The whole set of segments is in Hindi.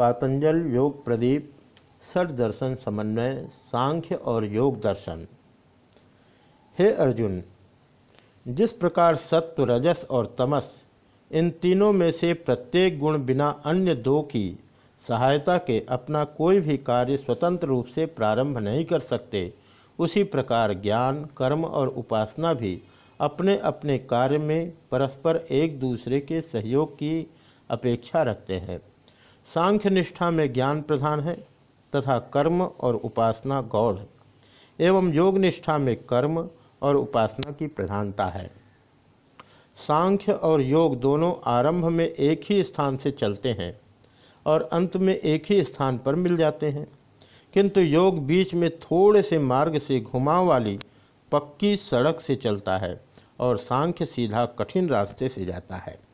पातंजल, योग प्रदीप षट दर्शन, समन्वय, सांख्य और योग दर्शन। हे अर्जुन, जिस प्रकार सत्व, रजस और तमस इन तीनों में से प्रत्येक गुण बिना अन्य दो की सहायता के अपना कोई भी कार्य स्वतंत्र रूप से प्रारंभ नहीं कर सकते, उसी प्रकार ज्ञान, कर्म और उपासना भी अपने अपने कार्य में परस्पर एक दूसरे के सहयोग की अपेक्षा रखते हैं। सांख्य निष्ठा में ज्ञान प्रधान है, तथा कर्म और उपासना गौड़ एवं योग निष्ठा में कर्म और उपासना की प्रधानता है। सांख्य और योग दोनों आरंभ में एक ही स्थान से चलते हैं और अंत में एक ही स्थान पर मिल जाते हैं। किंतु योग बीच में थोड़े से मार्ग से घुमाव वाली पक्की सड़क से चलता है और सांख्य सीधा कठिन रास्ते से जाता है।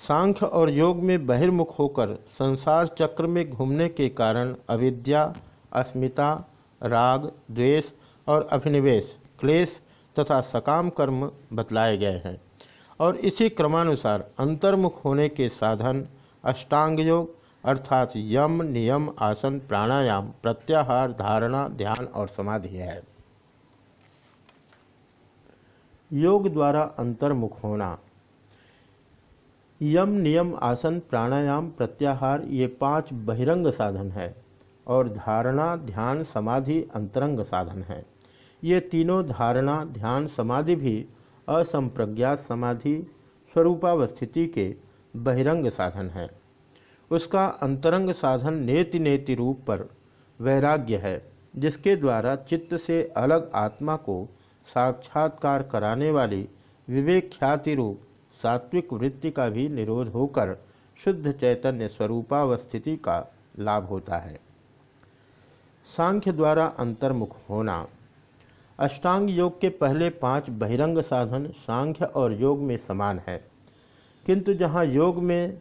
सांख्य और योग में बहिर्मुख होकर संसार चक्र में घूमने के कारण अविद्या, अस्मिता, राग, द्वेष और अभिनिवेश, क्लेश तथा सकाम कर्म बतलाए गए हैं। और इसी क्रमानुसार अंतर्मुख होने के साधन अष्टांग योग अर्थात यम, नियम, आसन, प्राणायाम, प्रत्याहार, धारणा, ध्यान और समाधि है। योग द्वारा अंतर्मुख होना। यम नियम आसन प्राणायाम प्रत्याहार ये पाँच बहिरंग साधन है और धारणा, ध्यान, समाधि, अंतरंग साधन है। ये तीनों धारणा, ध्यान, समाधि भी असंप्रज्ञात समाधि, स्वरूपावस्थिति के बहिरंग साधन है। उसका अंतरंग साधन नेति नेति रूप पर वैराग्य है, जिसके द्वारा चित्त से अलग आत्मा को साक्षात्कार कराने वाली विवेक ख्याति रूप सात्विक वृत्ति का भी निरोध होकर शुद्ध चैतन्य स्वरूपावस्थिति का लाभ होता है। सांख्य द्वारा अंतर्मुख होना। अष्टांग योग के पहले पाँच बहिरंग साधन सांख्य और योग में समान है। किंतु जहाँ योग में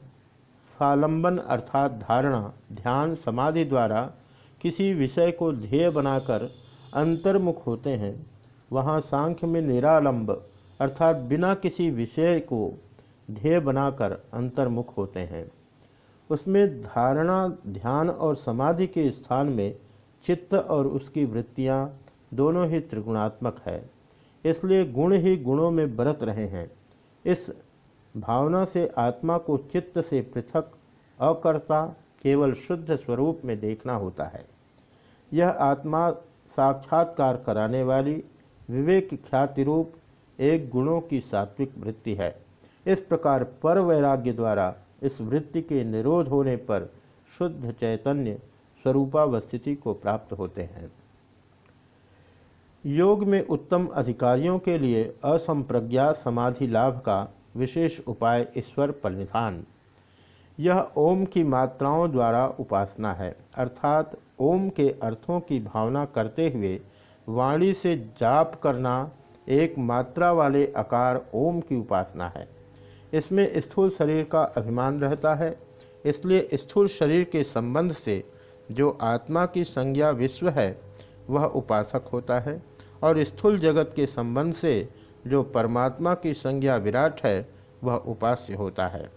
सालंबन अर्थात धारणा, ध्यान, समाधि द्वारा किसी विषय को ध्येय बनाकर अंतर्मुख होते हैं, वहाँ सांख्य में निरालंब अर्थात बिना किसी विषय को ध्येय बनाकर अंतर्मुख होते हैं। उसमें धारणा, ध्यान और समाधि के स्थान में चित्त और उसकी वृत्तियाँ दोनों ही त्रिगुणात्मक है, इसलिए गुण ही गुणों में बरत रहे हैं। इस भावना से आत्मा को चित्त से पृथक, अकर्ता, केवल शुद्ध स्वरूप में देखना होता है। यह आत्मा साक्षात्कार कराने वाली विवेक ख्याति रूप एक गुणों की सात्विक वृत्ति है। इस प्रकार पर वैराग्य द्वारा इस वृत्ति के निरोध होने पर शुद्ध चैतन्य स्वरूपावस्थिति को प्राप्त होते हैं। योग में उत्तम अधिकारियों के लिए असंप्रज्ञा समाधि लाभ का विशेष उपाय ईश्वर परिधान यह ओम की मात्राओं द्वारा उपासना है, अर्थात ओम के अर्थों की भावना करते हुए वाणी से जाप करना एक मात्रा वाले आकार ओम की उपासना है। इसमें स्थूल शरीर का अभिमान रहता है। इसलिए स्थूल शरीर के संबंध से जो आत्मा की संज्ञा विश्व है, वह उपासक होता है। और स्थूल जगत के संबंध से जो परमात्मा की संज्ञा विराट है, वह उपास्य होता है।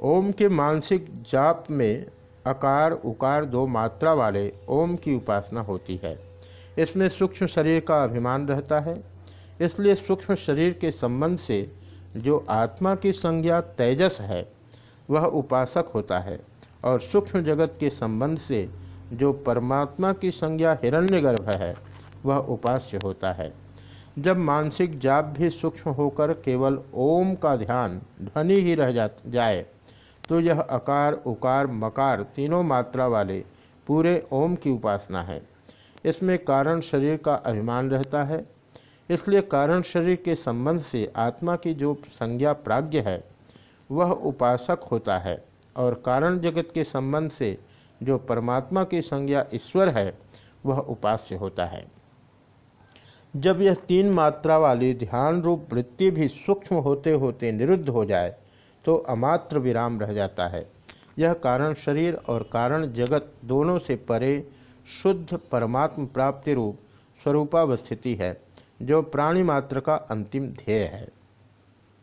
ओम के मानसिक जाप में अकार उकार दो मात्रा वाले ओम की उपासना होती है। इसमें सूक्ष्म शरीर का अभिमान रहता है। इसलिए सूक्ष्म शरीर के संबंध से जो आत्मा की संज्ञा तेजस है, वह उपासक होता है। और सूक्ष्म जगत के संबंध से जो परमात्मा की संज्ञा हिरण्यगर्भ है, वह उपास्य होता है। जब मानसिक जाप भी सूक्ष्म होकर केवल ओम का ध्यान ध्वनि ही रह जाए तो यह अकार, उकार, मकार तीनों मात्रा वाले पूरे ओम की उपासना है। इसमें कारण शरीर का अभिमान रहता है। इसलिए कारण शरीर के संबंध से आत्मा की जो संज्ञा प्राज्ञ है, वह उपासक होता है और कारण जगत के संबंध से जो परमात्मा की संज्ञा ईश्वर है, वह उपास्य होता है। जब यह तीन मात्रा वाली ध्यान रूप वृत्ति भी सूक्ष्म होते होते निरुद्ध हो जाए तो अमात्र विराम रह जाता है। यह कारण शरीर और कारण जगत दोनों से परे शुद्ध परमात्म प्राप्ति रूप स्वरूपावस्थिति है जो प्राणी मात्र का अंतिम ध्येय है।